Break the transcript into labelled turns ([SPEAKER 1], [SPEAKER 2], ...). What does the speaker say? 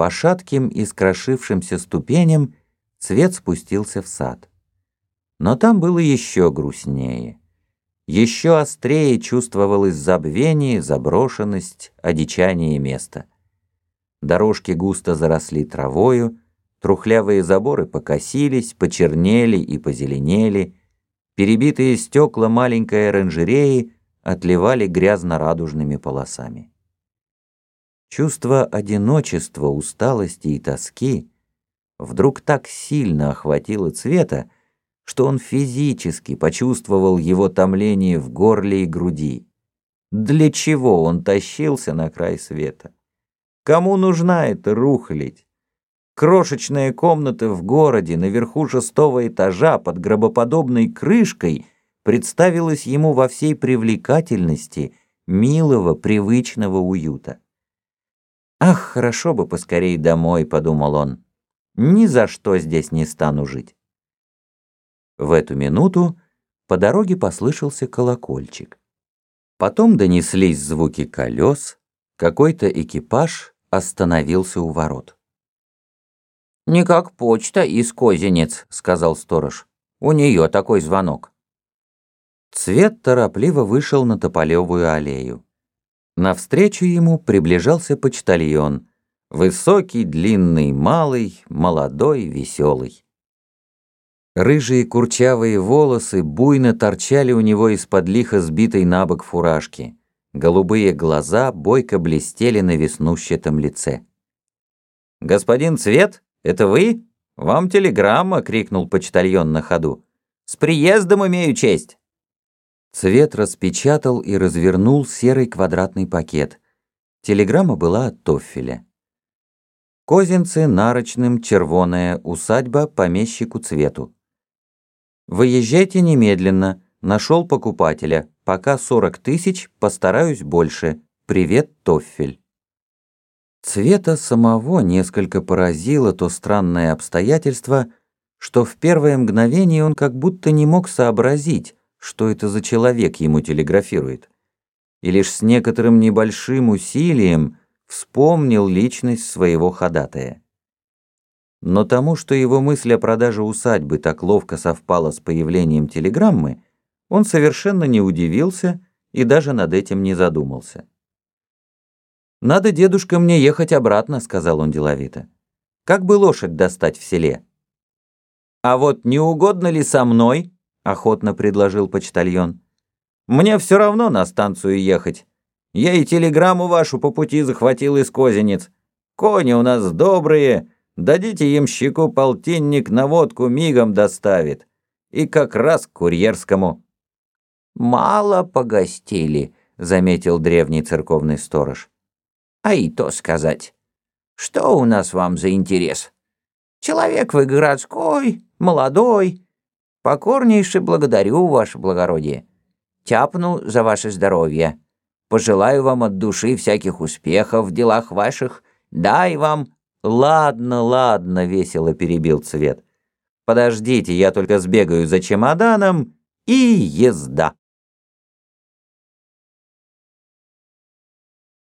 [SPEAKER 1] По шатким и скрошившимся ступеням Цвет спустился в сад. Но там было еще грустнее. Еще острее чувствовалось забвение, заброшенность, одичание места. Дорожки густо заросли травою, трухлявые заборы покосились, почернели и позеленели, перебитые стекла маленькой оранжереи отливали грязно-радужными полосами. Чувство одиночества, усталости и тоски вдруг так сильно охватило цвета, что он физически почувствовал его томление в горле и груди. Для чего он тащился на край света? Кому нужна эта рухлядь? Крошечная комната в городе наверху шестого этажа под гробоподобной крышкой представилась ему во всей привлекательности милого, привычного уюта. «Ах, хорошо бы поскорей домой», — подумал он. Ни за что здесь не стану жить. В эту минуту по дороге послышался колокольчик. Потом донеслись звуки колес, какой-то экипаж остановился у ворот.
[SPEAKER 2] «Не как почта из Козинец», — сказал сторож. «У нее такой звонок».
[SPEAKER 1] Цвет торопливо вышел на Тополевую аллею. Навстречу ему приближался почтальон — Высокий, длинный, малый, молодой, веселый. Рыжие курчавые волосы буйно торчали у него из-под лихо сбитой на бок фуражки. Голубые глаза бойко блестели на веснущатом лице. «Господин Цвет, это вы? Вам телеграмма!» — крикнул почтальон на ходу. «С приездом имею честь!» Цвет распечатал и развернул серый квадратный пакет. Телеграмма была от Тоффеля. Козинцы, Нарочным, Червоная, усадьба, помещику Цвету. Выезжайте немедленно, нашел покупателя, пока 40 тысяч, постараюсь больше. Привет, Тоффель. Цвета самого несколько поразило то странное обстоятельство, что в первое мгновение он как будто не мог сообразить, что это за человек ему телеграфирует. И лишь с некоторым небольшим усилием вспомнил личность своего ходатая. Но тому, что его мысль о продаже усадьбы так ловко совпала с появлением телеграммы, он совершенно не удивился и даже над этим не задумался. «Надо, дедушка, мне ехать обратно», — сказал он деловито. «Как бы лошадь достать в селе?» «А вот не угодно ли со мной?» — охотно предложил почтальон. «Мне все равно на станцию ехать. Я и телеграмму вашу по пути захватил из Козинец. Кони у нас добрые, дадите им щеку полтинник на водку мигом доставит. И как раз к курьерскому».
[SPEAKER 2] «Мало погостили», — заметил древний церковный сторож. «А и то сказать. Что у нас вам за интерес? Человек вы городской, молодой. Покорнейше благодарю, ваше благородие. Тяпну за ваше здоровье». Пожелаю вам от души всяких успехов в делах ваших. Дай вам...»
[SPEAKER 1] «Ладно, ладно», — весело перебил Цвет. «Подождите, я только сбегаю за чемоданом и езда».